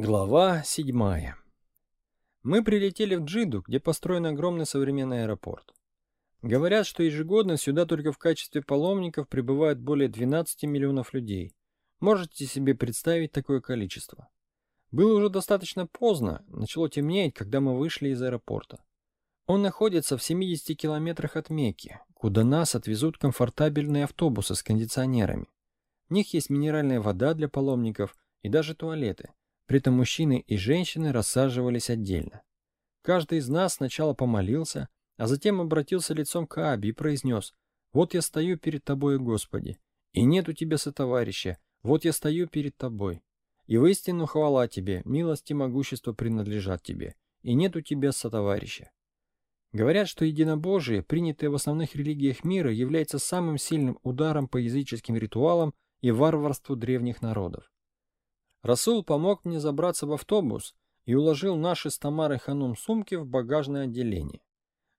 Глава 7. Мы прилетели в Джиду, где построен огромный современный аэропорт. Говорят, что ежегодно сюда только в качестве паломников прибывает более 12 миллионов людей. Можете себе представить такое количество? Было уже достаточно поздно, начало темнеть, когда мы вышли из аэропорта. Он находится в 70 километрах от Мекки, куда нас отвезут комфортабельные автобусы с кондиционерами. В них есть минеральная вода для паломников и даже туалеты. При этом мужчины и женщины рассаживались отдельно. Каждый из нас сначала помолился, а затем обратился лицом к Ааби и произнес «Вот я стою перед тобой, Господи, и нет у тебя сотоварища, вот я стою перед тобой. И в истину хвала тебе, милость и могущество принадлежат тебе, и нет у тебя сотоварища». Говорят, что единобожие, принятое в основных религиях мира, является самым сильным ударом по языческим ритуалам и варварству древних народов. Расул помог мне забраться в автобус и уложил наши с Тамарой Ханум сумки в багажное отделение.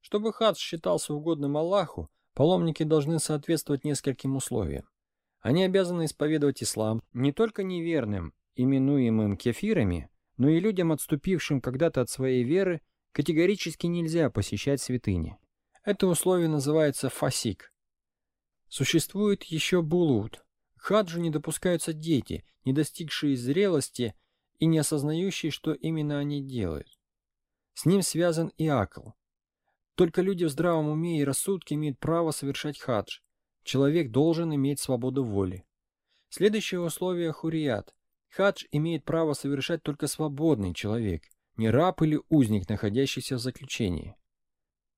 Чтобы хадж считался угодным Аллаху, паломники должны соответствовать нескольким условиям. Они обязаны исповедовать ислам не только неверным, именуемым кефирами, но и людям, отступившим когда-то от своей веры, категорически нельзя посещать святыни. Это условие называется фасик. Существует еще булут, хаджу не допускаются дети, не достигшие зрелости и не осознающие, что именно они делают. С ним связан и акл. Только люди в здравом уме и рассудке имеют право совершать хадж. Человек должен иметь свободу воли. Следующее условие – хурият. Хадж имеет право совершать только свободный человек, не раб или узник, находящийся в заключении.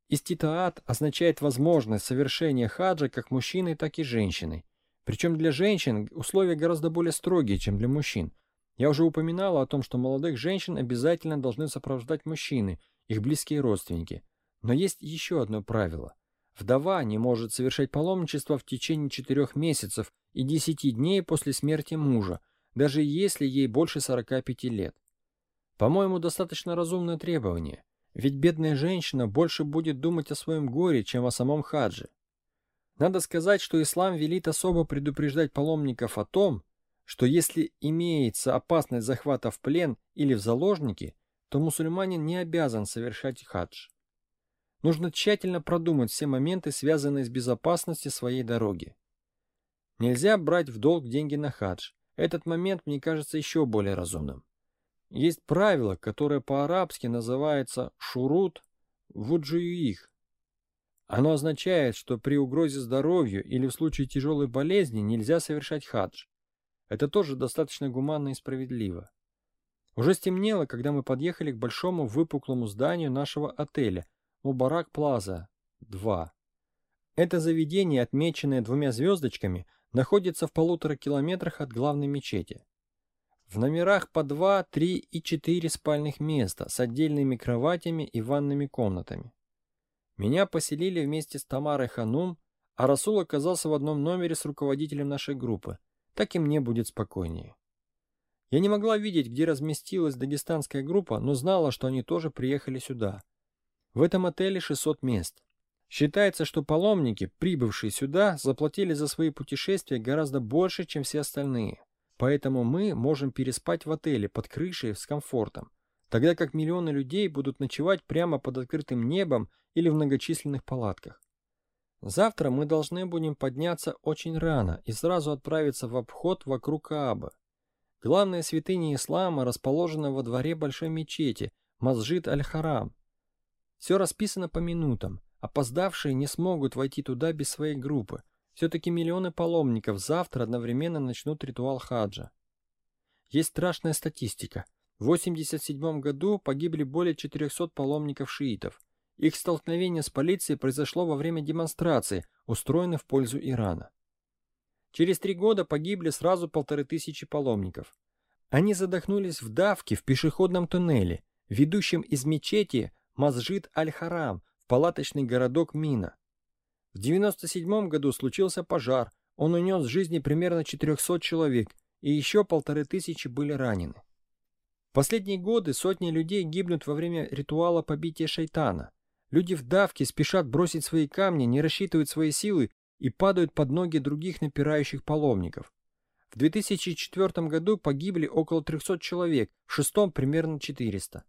Иститаат означает возможность совершения хаджа как мужчиной, так и женщиной, причем для женщин условия гораздо более строгие, чем для мужчин. Я уже упоминала о том, что молодых женщин обязательно должны сопровождать мужчины, их близкие родственники. Но есть еще одно правило. Вдова не может совершать паломничество в течение четырех месяцев и десяти дней после смерти мужа, даже если ей больше 45 лет. По-моему, достаточно разумное требование, ведь бедная женщина больше будет думать о своем горе, чем о самом хадже. Надо сказать, что ислам велит особо предупреждать паломников о том, что если имеется опасность захвата в плен или в заложники, то мусульманин не обязан совершать хадж. Нужно тщательно продумать все моменты, связанные с безопасностью своей дороги. Нельзя брать в долг деньги на хадж. Этот момент мне кажется еще более разумным. Есть правило, которое по-арабски называется шурут вуджуюих, оно означает, что при угрозе здоровью или в случае тяжелой болезни нельзя совершать хадж. Это тоже достаточно гуманно и справедливо. Уже стемнело, когда мы подъехали к большому выпуклому зданию нашего отеля Мубарак Плаза 2. Это заведение, отмеченное двумя звездочками, находится в полутора километрах от главной мечети. В номерах по 2, 3 и 4 спальных места с отдельными кроватями и ванными комнатами. Меня поселили вместе с Тамарой Ханум, а Расул оказался в одном номере с руководителем нашей группы. Так и мне будет спокойнее. Я не могла видеть, где разместилась дагестанская группа, но знала, что они тоже приехали сюда. В этом отеле 600 мест. Считается, что паломники, прибывшие сюда, заплатили за свои путешествия гораздо больше, чем все остальные. Поэтому мы можем переспать в отеле под крышей с комфортом тогда как миллионы людей будут ночевать прямо под открытым небом или в многочисленных палатках. Завтра мы должны будем подняться очень рано и сразу отправиться в обход вокруг Каабы. Главная святыня ислама расположена во дворе большой мечети, Масджид Аль-Харам. Все расписано по минутам. Опоздавшие не смогут войти туда без своей группы. Все-таки миллионы паломников завтра одновременно начнут ритуал хаджа. Есть страшная статистика – в 87 году погибли более 400 паломников-шиитов. Их столкновение с полицией произошло во время демонстрации, устроенной в пользу Ирана. Через три года погибли сразу полторы тысячи паломников. Они задохнулись в давке в пешеходном туннеле, ведущем из мечети Масджид Аль-Харам в палаточный городок Мина. В 97 году случился пожар, он унес жизни примерно 400 человек, и еще полторы тысячи были ранены последние годы сотни людей гибнут во время ритуала побития шайтана. Люди в давке спешат бросить свои камни, не рассчитывают свои силы и падают под ноги других напирающих паломников. В 2004 году погибли около 300 человек, в шестом примерно 400.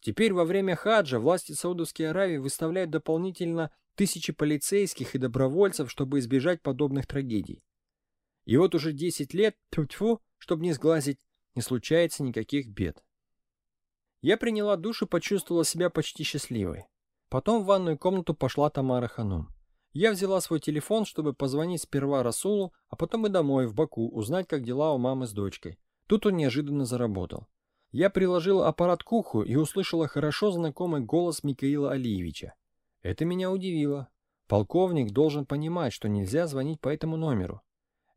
Теперь во время хаджа власти Саудовской Аравии выставляют дополнительно тысячи полицейских и добровольцев, чтобы избежать подобных трагедий. И вот уже 10 лет, тьфу-тьфу, чтобы не сглазить, не случается никаких бед. Я приняла душ и почувствовала себя почти счастливой. Потом в ванную комнату пошла Тамара Ханум. Я взяла свой телефон, чтобы позвонить сперва Расулу, а потом и домой, в Баку, узнать, как дела у мамы с дочкой. Тут он неожиданно заработал. Я приложила аппарат к уху и услышала хорошо знакомый голос Михаила Алиевича. Это меня удивило. Полковник должен понимать, что нельзя звонить по этому номеру.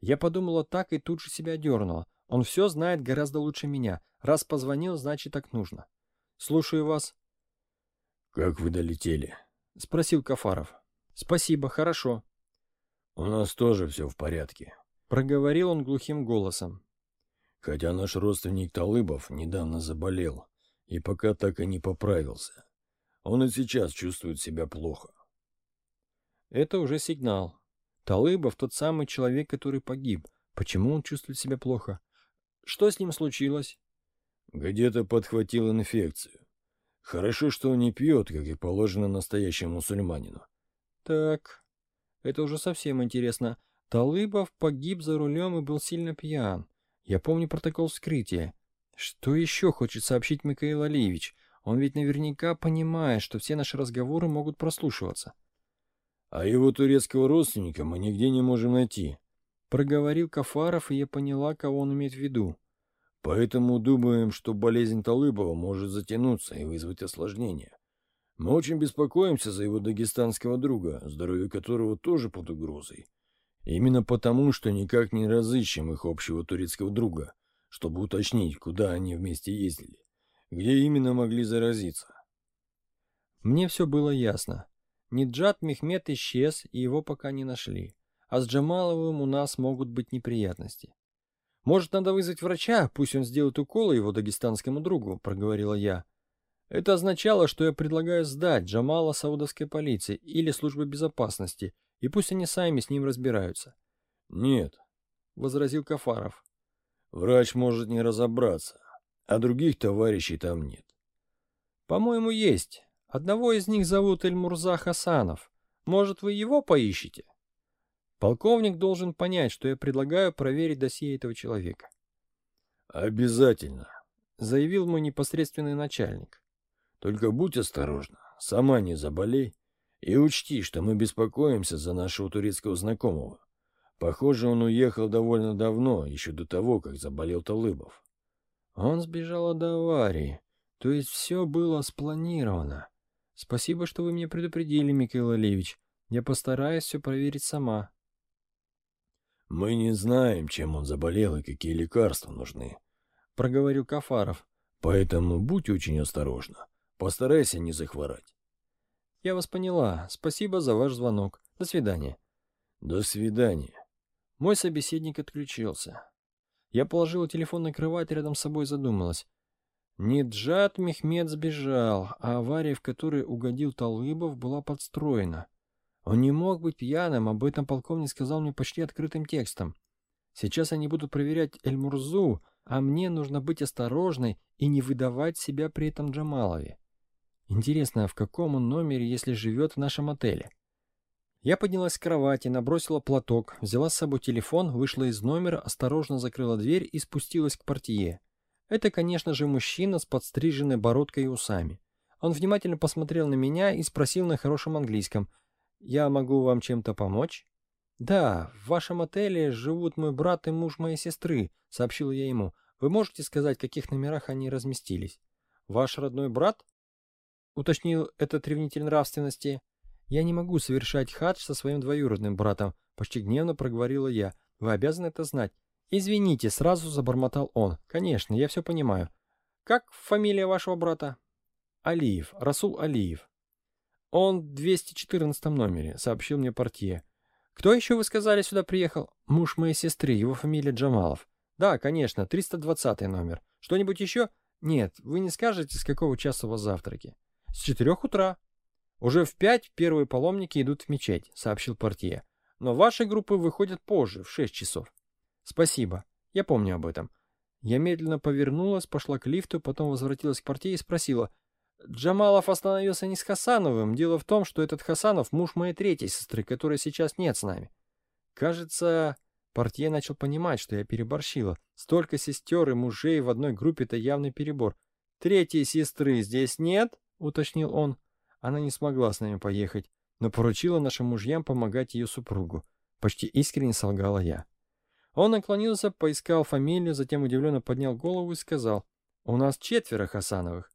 Я подумала так и тут же себя дернула. Он все знает гораздо лучше меня. Раз позвонил, значит так нужно. Слушаю вас. «Как вы долетели?» — спросил Кафаров. «Спасибо, хорошо». «У нас тоже все в порядке», — проговорил он глухим голосом. «Хотя наш родственник Талыбов недавно заболел и пока так и не поправился. Он и сейчас чувствует себя плохо». Это уже сигнал. Талыбов тот самый человек, который погиб. Почему он чувствует себя плохо? Что с ним случилось? Где-то подхватил инфекцию. Хорошо, что он не пьет, как и положено настоящему мусульманину. Так, это уже совсем интересно. Талыбов погиб за рулем и был сильно пьян. Я помню протокол вскрытия. Что еще хочет сообщить Михаил Алиевич? Он ведь наверняка понимает, что все наши разговоры могут прослушиваться. А его турецкого родственника мы нигде не можем найти. Проговорил Кафаров, и я поняла, кого он имеет в виду. Поэтому думаем, что болезнь Талыбова может затянуться и вызвать осложнения. Мы очень беспокоимся за его дагестанского друга, здоровье которого тоже под угрозой. Именно потому, что никак не разыщем их общего турецкого друга, чтобы уточнить, куда они вместе ездили, где именно могли заразиться. Мне все было ясно. Ниджат Мехмед исчез, и его пока не нашли. А с Джамаловым у нас могут быть неприятности. «Может, надо вызвать врача, пусть он сделает уколы его дагестанскому другу», — проговорила я. Это означало, что я предлагаю сдать Джамала саудовской полиции или службе безопасности, и пусть они сами с ним разбираются. «Нет», — возразил Кафаров. «Врач может не разобраться, а других товарищей там нет». «По-моему, есть. Одного из них зовут Эльмурза Хасанов. Может, вы его поищете?» Полковник должен понять, что я предлагаю проверить досье этого человека. «Обязательно», — заявил мой непосредственный начальник. Только будь осторожна, сама не заболей. И учти, что мы беспокоимся за нашего турецкого знакомого. Похоже, он уехал довольно давно, еще до того, как заболел Талыбов. Он сбежал до аварии. То есть все было спланировано. Спасибо, что вы меня предупредили, Михаил Алиевич. Я постараюсь все проверить сама. Мы не знаем, чем он заболел и какие лекарства нужны, проговорил Кафаров. Поэтому будь очень осторожна. Постарайся не захворать. Я вас поняла. Спасибо за ваш звонок. До свидания. До свидания. Мой собеседник отключился. Я положила телефон на кровать рядом с собой задумалась. Неджат Мехмед сбежал, а авария, в которой угодил Талыбов, была подстроена. Он не мог быть пьяным, об этом полковник сказал мне почти открытым текстом. Сейчас они будут проверять Эльмурзу, а мне нужно быть осторожной и не выдавать себя при этом Джамалове. Интересно, в каком он номере, если живет в нашем отеле? Я поднялась с кровати, набросила платок, взяла с собой телефон, вышла из номера, осторожно закрыла дверь и спустилась к портье. Это, конечно же, мужчина с подстриженной бородкой и усами. Он внимательно посмотрел на меня и спросил на хорошем английском, «Я могу вам чем-то помочь?» «Да, в вашем отеле живут мой брат и муж моей сестры», — сообщила я ему. «Вы можете сказать, в каких номерах они разместились?» «Ваш родной брат?» — уточнил этот ревнитель нравственности. «Я не могу совершать хадж со своим двоюродным братом», — почти гневно проговорила я. «Вы обязаны это знать». «Извините», — сразу забормотал он. «Конечно, я все понимаю. Как фамилия вашего брата?» «Алиев, Расул Алиев». «Он в 214 номере», — сообщил мне портье. «Кто еще, вы сказали, сюда приехал?» «Муж моей сестры, его фамилия Джамалов». «Да, конечно, 320 номер. Что-нибудь еще?» «Нет, вы не скажете, с какого часа у вас завтраки?» С четырех утра. Уже в пять первые паломники идут в мечеть, сообщил портье. Но ваши группы выходят позже, в шесть часов. Спасибо. Я помню об этом. Я медленно повернулась, пошла к лифту, потом возвратилась к партии и спросила. Джамалов остановился не с Хасановым. Дело в том, что этот Хасанов муж моей третьей сестры, которой сейчас нет с нами. Кажется, портье начал понимать, что я переборщила. Столько сестер и мужей в одной группе — это явный перебор. «Третьей сестры здесь нет?» — уточнил он. Она не смогла с нами поехать, но поручила нашим мужьям помогать ее супругу. Почти искренне солгала я. Он наклонился, поискал фамилию, затем удивленно поднял голову и сказал, «У нас четверо Хасановых.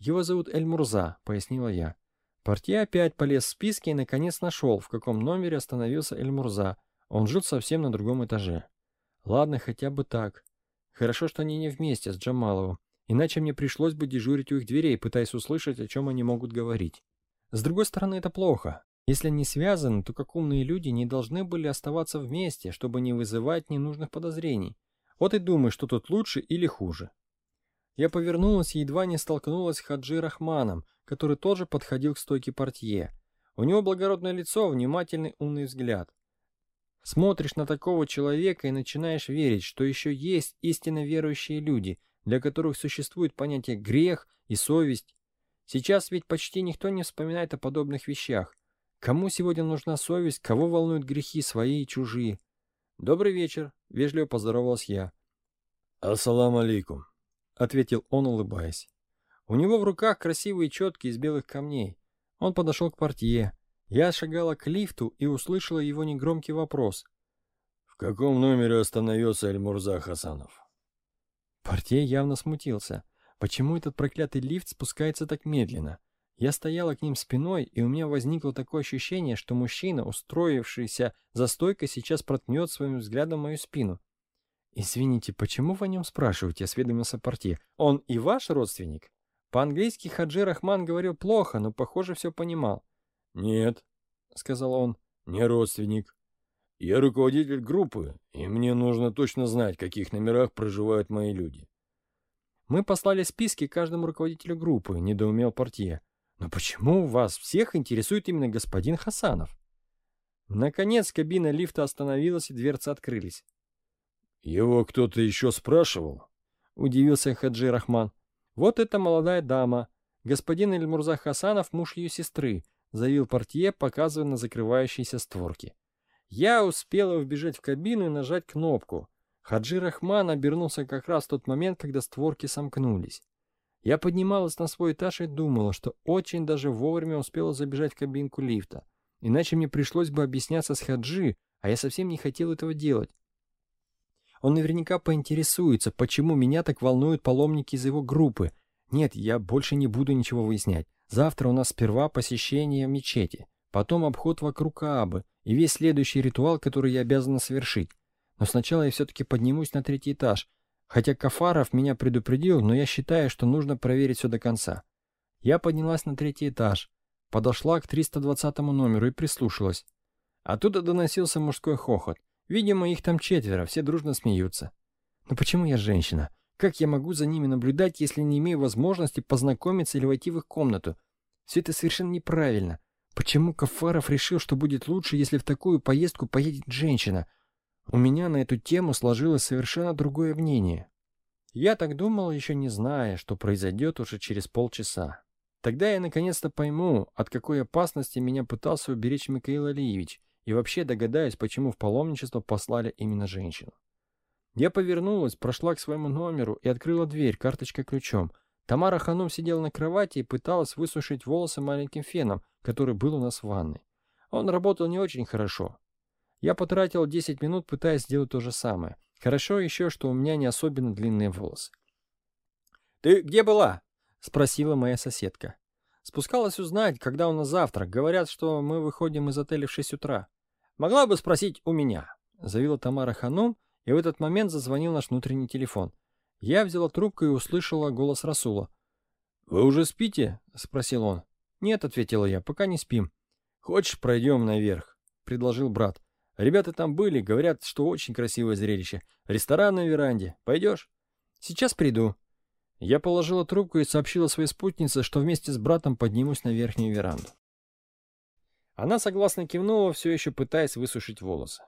Его зовут Эль-Мурза», — пояснила я. Портье опять полез в списки и наконец нашел, в каком номере остановился Эль-Мурза. Он жил совсем на другом этаже. Ладно, хотя бы так. Хорошо, что они не вместе с Джамаловым, иначе мне пришлось бы дежурить у их дверей, пытаясь услышать, о чем они могут говорить. С другой стороны, это плохо. Если они связаны, то как умные люди не должны были оставаться вместе, чтобы не вызывать ненужных подозрений. Вот и думай, что тут лучше или хуже. Я повернулась и едва не столкнулась с Хаджи Рахманом, который тоже подходил к стойке портье. У него благородное лицо, внимательный умный взгляд. Смотришь на такого человека и начинаешь верить, что еще есть истинно верующие люди, для которых существует понятие грех и совесть. Сейчас ведь почти никто не вспоминает о подобных вещах. Кому сегодня нужна совесть, кого волнуют грехи свои и чужие? Добрый вечер, вежливо поздоровалась я. Ассаламу алейкум, ответил он, улыбаясь. У него в руках красивые четки из белых камней. Он подошел к портье. Я шагала к лифту и услышала его негромкий вопрос. «В каком номере остановился Эльмурза Хасанов?» Портье явно смутился. Почему этот проклятый лифт спускается так медленно? Я стояла к ним спиной, и у меня возникло такое ощущение, что мужчина, устроившийся за стойкой, сейчас проткнет своим взглядом мою спину. «Извините, почему вы о нем спрашиваете?» — осведомился портье. «Он и ваш родственник?» По-английски Хаджи Рахман говорил плохо, но, похоже, все понимал. «Нет», — сказал он, — «не родственник. Я руководитель группы, и мне нужно точно знать, в каких номерах проживают мои люди». «Мы послали списки каждому руководителю группы», — недоумел портье. Но почему вас всех интересует именно господин Хасанов? Наконец кабина лифта остановилась и дверцы открылись. «Его кто-то еще спрашивал?» — удивился Хаджи Рахман. «Вот эта молодая дама. Господин Эльмурза Хасанов — муж ее сестры», — заявил портье, показывая на закрывающиеся створки. Я успела вбежать в кабину и нажать кнопку. Хаджи Рахман обернулся как раз в тот момент, когда створки сомкнулись. Я поднималась на свой этаж и думала, что очень даже вовремя успела забежать в кабинку лифта. Иначе мне пришлось бы объясняться с Хаджи, а я совсем не хотел этого делать. Он наверняка поинтересуется, почему меня так волнуют паломники из его группы. Нет, я больше не буду ничего выяснять. Завтра у нас сперва посещение мечети, потом обход вокруг Каабы и весь следующий ритуал, который я обязана совершить. Но сначала я все-таки поднимусь на третий этаж, Хотя Кафаров меня предупредил, но я считаю, что нужно проверить все до конца. Я поднялась на третий этаж, подошла к 320 номеру и прислушалась. Оттуда доносился мужской хохот. Видимо, их там четверо, все дружно смеются. Но почему я женщина? Как я могу за ними наблюдать, если не имею возможности познакомиться или войти в их комнату? Все это совершенно неправильно. Почему Кафаров решил, что будет лучше, если в такую поездку поедет женщина – у меня на эту тему сложилось совершенно другое мнение. Я так думал, еще не зная, что произойдет уже через полчаса. Тогда я наконец-то пойму, от какой опасности меня пытался уберечь Михаил Алиевич, и вообще догадаюсь, почему в паломничество послали именно женщину. Я повернулась, прошла к своему номеру и открыла дверь карточкой ключом. Тамара Ханум сидела на кровати и пыталась высушить волосы маленьким феном, который был у нас в ванной. Он работал не очень хорошо, я потратил 10 минут, пытаясь сделать то же самое. Хорошо еще, что у меня не особенно длинные волосы. «Ты где была?» — спросила моя соседка. Спускалась узнать, когда у нас завтрак. Говорят, что мы выходим из отеля в 6 утра. «Могла бы спросить у меня», — заявила Тамара Ханум, и в этот момент зазвонил наш внутренний телефон. Я взяла трубку и услышала голос Расула. «Вы уже спите?» — спросил он. «Нет», — ответила я, — «пока не спим». «Хочешь, пройдем наверх?» — предложил брат. Ребята там были, говорят, что очень красивое зрелище. Ресторан на веранде. Пойдешь? Сейчас приду. Я положила трубку и сообщила своей спутнице, что вместе с братом поднимусь на верхнюю веранду. Она согласно кивнула, все еще пытаясь высушить волосы.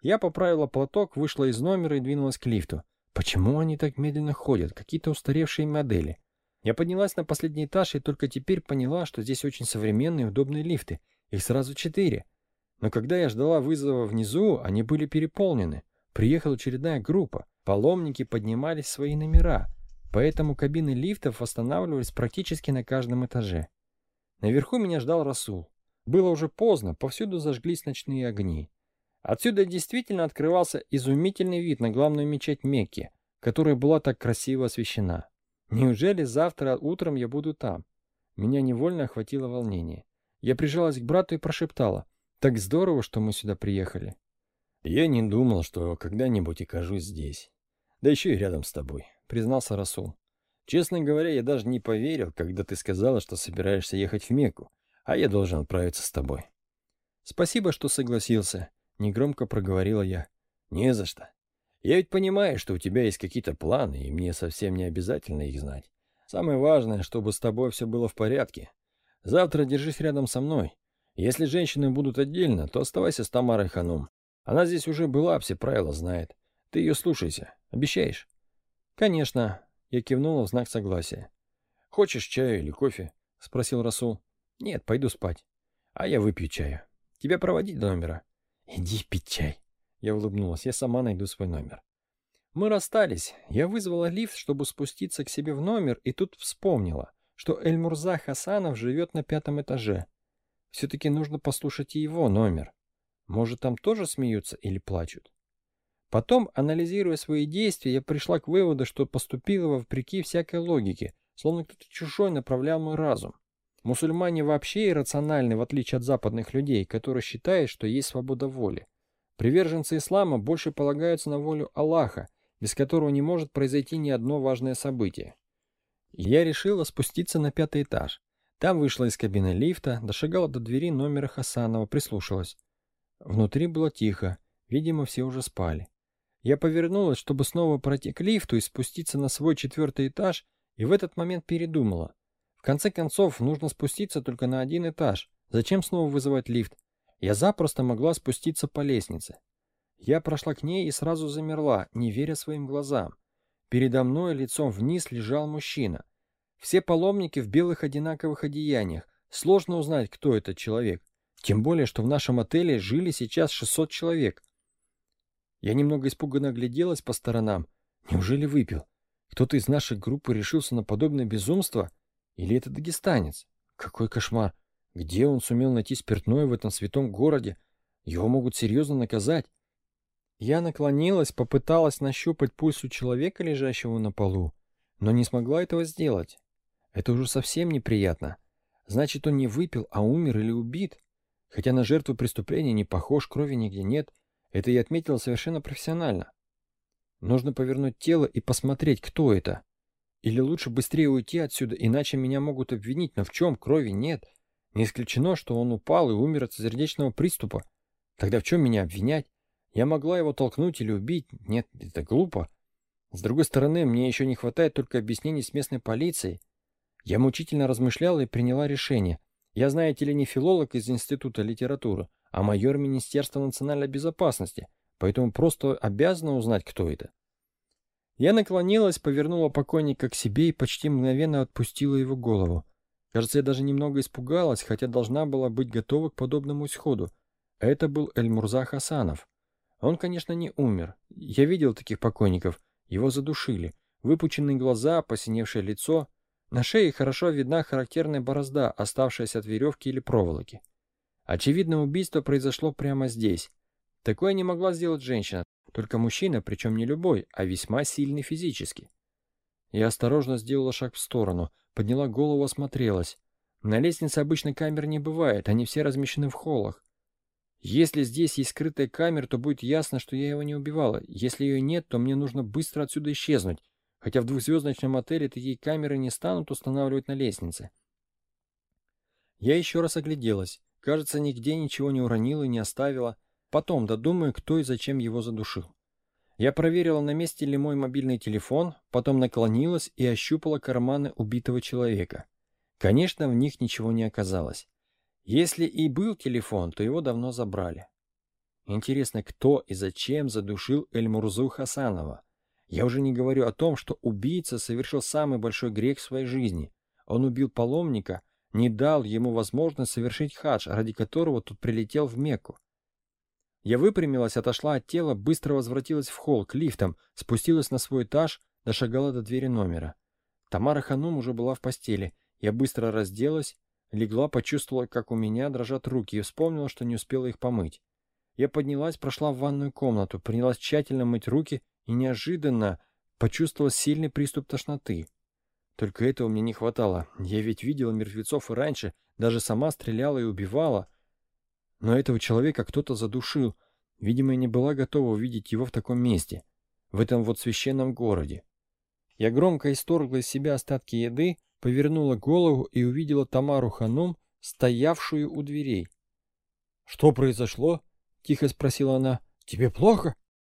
Я поправила платок, вышла из номера и двинулась к лифту. Почему они так медленно ходят? Какие-то устаревшие модели. Я поднялась на последний этаж и только теперь поняла, что здесь очень современные удобные лифты. Их сразу четыре. Но когда я ждала вызова внизу, они были переполнены. Приехала очередная группа. Паломники поднимались в свои номера. Поэтому кабины лифтов восстанавливались практически на каждом этаже. Наверху меня ждал Расул. Было уже поздно, повсюду зажглись ночные огни. Отсюда действительно открывался изумительный вид на главную мечеть Мекки, которая была так красиво освещена. Неужели завтра утром я буду там? Меня невольно охватило волнение. Я прижалась к брату и прошептала. Так здорово, что мы сюда приехали. Я не думал, что когда-нибудь окажусь здесь. Да еще и рядом с тобой, признался Расул. Честно говоря, я даже не поверил, когда ты сказала, что собираешься ехать в Мекку, а я должен отправиться с тобой. Спасибо, что согласился, негромко проговорила я. Не за что. Я ведь понимаю, что у тебя есть какие-то планы, и мне совсем не обязательно их знать. Самое важное, чтобы с тобой все было в порядке. Завтра держись рядом со мной. Если женщины будут отдельно, то оставайся с Тамарой Ханум. Она здесь уже была, все правила знает. Ты ее слушайся. Обещаешь? Конечно. Я кивнула в знак согласия. Хочешь чаю или кофе? Спросил Расул. Нет, пойду спать. А я выпью чаю. Тебя проводить до номера? Иди пить чай. Я улыбнулась. Я сама найду свой номер. Мы расстались. Я вызвала лифт, чтобы спуститься к себе в номер, и тут вспомнила, что Эльмурза Хасанов живет на пятом этаже. Все-таки нужно послушать и его номер. Может, там тоже смеются или плачут? Потом, анализируя свои действия, я пришла к выводу, что поступила вопреки всякой логике, словно кто-то чужой направлял мой разум. Мусульмане вообще иррациональны, в отличие от западных людей, которые считают, что есть свобода воли. Приверженцы ислама больше полагаются на волю Аллаха, без которого не может произойти ни одно важное событие. Я решила спуститься на пятый этаж. Там вышла из кабины лифта, дошагала до двери номера Хасанова, прислушалась. Внутри было тихо, видимо, все уже спали. Я повернулась, чтобы снова пройти к лифту и спуститься на свой четвертый этаж, и в этот момент передумала. В конце концов, нужно спуститься только на один этаж. Зачем снова вызывать лифт? Я запросто могла спуститься по лестнице. Я прошла к ней и сразу замерла, не веря своим глазам. Передо мной лицом вниз лежал мужчина. Все паломники в белых одинаковых одеяниях. Сложно узнать, кто этот человек. Тем более, что в нашем отеле жили сейчас 600 человек. Я немного испуганно огляделась по сторонам. Неужели выпил? Кто-то из нашей группы решился на подобное безумство? Или это дагестанец? Какой кошмар! Где он сумел найти спиртное в этом святом городе? Его могут серьезно наказать. Я наклонилась, попыталась нащупать пульс у человека, лежащего на полу, но не смогла этого сделать. Это уже совсем неприятно. Значит, он не выпил, а умер или убит. Хотя на жертву преступления не похож, крови нигде нет. Это я отметила совершенно профессионально. Нужно повернуть тело и посмотреть, кто это. Или лучше быстрее уйти отсюда, иначе меня могут обвинить, но в чем крови нет. Не исключено, что он упал и умер от сердечного приступа. Тогда в чем меня обвинять? Я могла его толкнуть или убить. Нет, это глупо. С другой стороны, мне еще не хватает только объяснений с местной полицией. Я мучительно размышляла и приняла решение. Я, знаете ли, не филолог из Института литературы, а майор Министерства национальной безопасности, поэтому просто обязана узнать, кто это. Я наклонилась, повернула покойника к себе и почти мгновенно отпустила его голову. Кажется, я даже немного испугалась, хотя должна была быть готова к подобному исходу. Это был Эльмурза Хасанов. Он, конечно, не умер. Я видел таких покойников. Его задушили. Выпученные глаза, посиневшее лицо. На шее хорошо видна характерная борозда, оставшаяся от веревки или проволоки. Очевидно, убийство произошло прямо здесь. Такое не могла сделать женщина, только мужчина, причем не любой, а весьма сильный физически. Я осторожно сделала шаг в сторону, подняла голову, осмотрелась. На лестнице обычно камер не бывает, они все размещены в холлах. Если здесь есть скрытая камера, то будет ясно, что я его не убивала. Если ее нет, то мне нужно быстро отсюда исчезнуть. Хотя в двухзвездочном отеле такие камеры не станут устанавливать на лестнице. Я еще раз огляделась. Кажется, нигде ничего не уронила и не оставила. Потом додумаю, кто и зачем его задушил. Я проверила, на месте ли мой мобильный телефон, потом наклонилась и ощупала карманы убитого человека. Конечно, в них ничего не оказалось. Если и был телефон, то его давно забрали. Интересно, кто и зачем задушил Эльмурзу Хасанова? Я уже не говорю о том, что убийца совершил самый большой грех в своей жизни. Он убил паломника, не дал ему возможность совершить хадж, ради которого тут прилетел в Мекку. Я выпрямилась, отошла от тела, быстро возвратилась в холл, к лифтам, спустилась на свой этаж, дошагала до двери номера. Тамара Ханум уже была в постели. Я быстро разделась, легла, почувствовала, как у меня дрожат руки, и вспомнила, что не успела их помыть. Я поднялась, прошла в ванную комнату, принялась тщательно мыть руки и неожиданно почувствовала сильный приступ тошноты. Только этого мне не хватало. Я ведь видела мертвецов и раньше, даже сама стреляла и убивала. Но этого человека кто-то задушил. Видимо, не была готова увидеть его в таком месте, в этом вот священном городе. Я громко исторгла из себя остатки еды, повернула голову и увидела Тамару Ханум, стоявшую у дверей. «Что произошло?» — тихо спросила она. «Тебе плохо?»